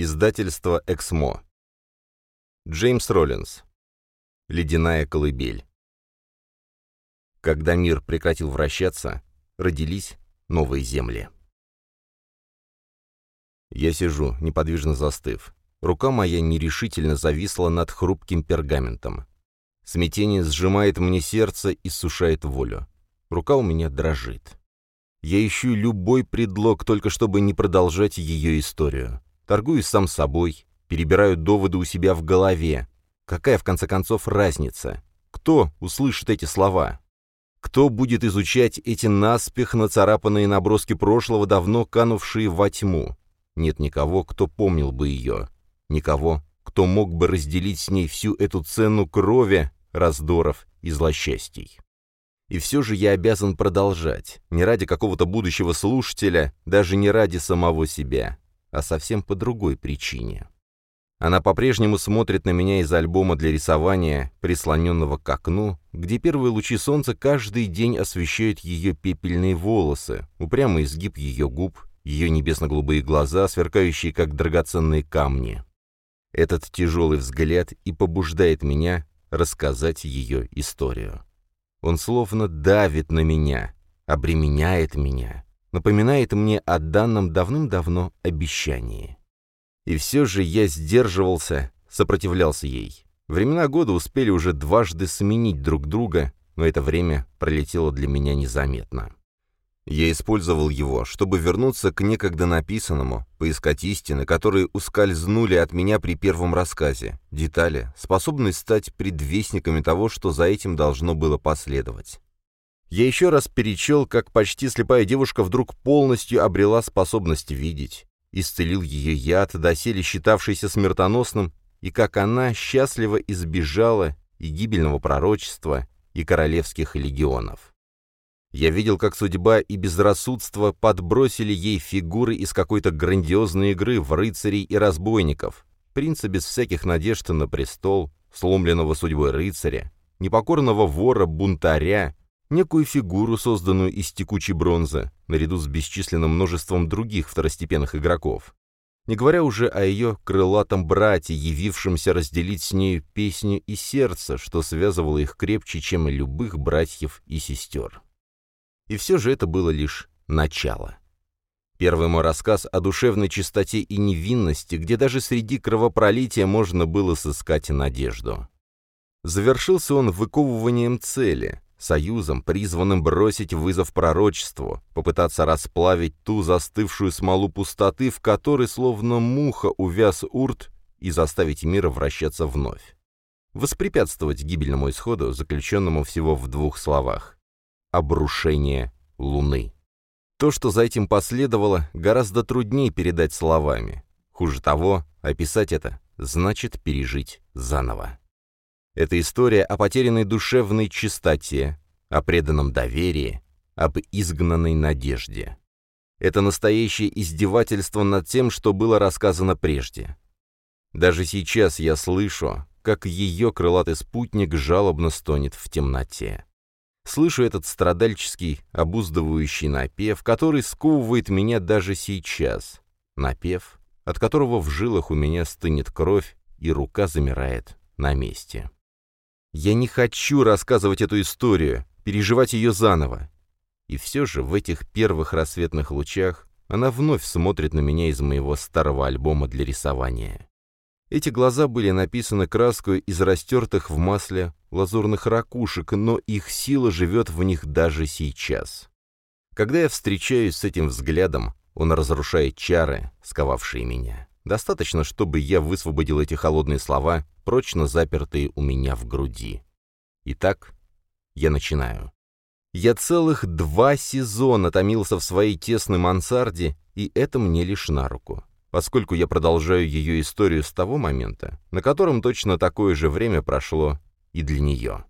Издательство «Эксмо». Джеймс Роллинс. «Ледяная колыбель». Когда мир прекратил вращаться, родились новые земли. Я сижу, неподвижно застыв. Рука моя нерешительно зависла над хрупким пергаментом. Смятение сжимает мне сердце и сушает волю. Рука у меня дрожит. Я ищу любой предлог, только чтобы не продолжать ее историю. Торгуюсь сам собой, перебираю доводы у себя в голове. Какая, в конце концов, разница? Кто услышит эти слова? Кто будет изучать эти наспех нацарапанные наброски прошлого, давно канувшие во тьму? Нет никого, кто помнил бы ее. Никого, кто мог бы разделить с ней всю эту цену крови, раздоров и злосчастий. И все же я обязан продолжать, не ради какого-то будущего слушателя, даже не ради самого себя а совсем по другой причине. Она по-прежнему смотрит на меня из альбома для рисования, прислоненного к окну, где первые лучи солнца каждый день освещают ее пепельные волосы, упрямый изгиб ее губ, ее небесно-голубые глаза, сверкающие как драгоценные камни. Этот тяжелый взгляд и побуждает меня рассказать ее историю. Он словно давит на меня, обременяет меня, напоминает мне о данном давным-давно обещании. И все же я сдерживался, сопротивлялся ей. Времена года успели уже дважды сменить друг друга, но это время пролетело для меня незаметно. Я использовал его, чтобы вернуться к некогда написанному, поискать истины, которые ускользнули от меня при первом рассказе, детали, способные стать предвестниками того, что за этим должно было последовать. Я еще раз перечел, как почти слепая девушка вдруг полностью обрела способность видеть. Исцелил ее яд, доселе считавшийся смертоносным, и как она счастливо избежала и гибельного пророчества, и королевских легионов. Я видел, как судьба и безрассудство подбросили ей фигуры из какой-то грандиозной игры в рыцарей и разбойников, принца без всяких надежд на престол, сломленного судьбой рыцаря, непокорного вора-бунтаря, некую фигуру, созданную из текучей бронзы, наряду с бесчисленным множеством других второстепенных игроков. Не говоря уже о ее крылатом брате, явившемся разделить с нею песню и сердце, что связывало их крепче, чем любых братьев и сестер. И все же это было лишь начало. Первый мой рассказ о душевной чистоте и невинности, где даже среди кровопролития можно было сыскать надежду. Завершился он выковыванием цели, союзом, призванным бросить вызов пророчеству, попытаться расплавить ту застывшую смолу пустоты, в которой словно муха увяз урт, и заставить мир вращаться вновь. Воспрепятствовать гибельному исходу, заключенному всего в двух словах. Обрушение Луны. То, что за этим последовало, гораздо труднее передать словами. Хуже того, описать это значит пережить заново. Это история о потерянной душевной чистоте, о преданном доверии, об изгнанной надежде. Это настоящее издевательство над тем, что было рассказано прежде. Даже сейчас я слышу, как ее крылатый спутник жалобно стонет в темноте. Слышу этот страдальческий, обуздывающий напев, который сковывает меня даже сейчас. Напев, от которого в жилах у меня стынет кровь, и рука замирает на месте. Я не хочу рассказывать эту историю, переживать ее заново. И все же в этих первых рассветных лучах она вновь смотрит на меня из моего старого альбома для рисования. Эти глаза были написаны краской из растертых в масле лазурных ракушек, но их сила живет в них даже сейчас. Когда я встречаюсь с этим взглядом, он разрушает чары, сковавшие меня. Достаточно, чтобы я высвободил эти холодные слова, прочно запертые у меня в груди. Итак, я начинаю. Я целых два сезона томился в своей тесной мансарде, и это мне лишь на руку, поскольку я продолжаю ее историю с того момента, на котором точно такое же время прошло и для нее.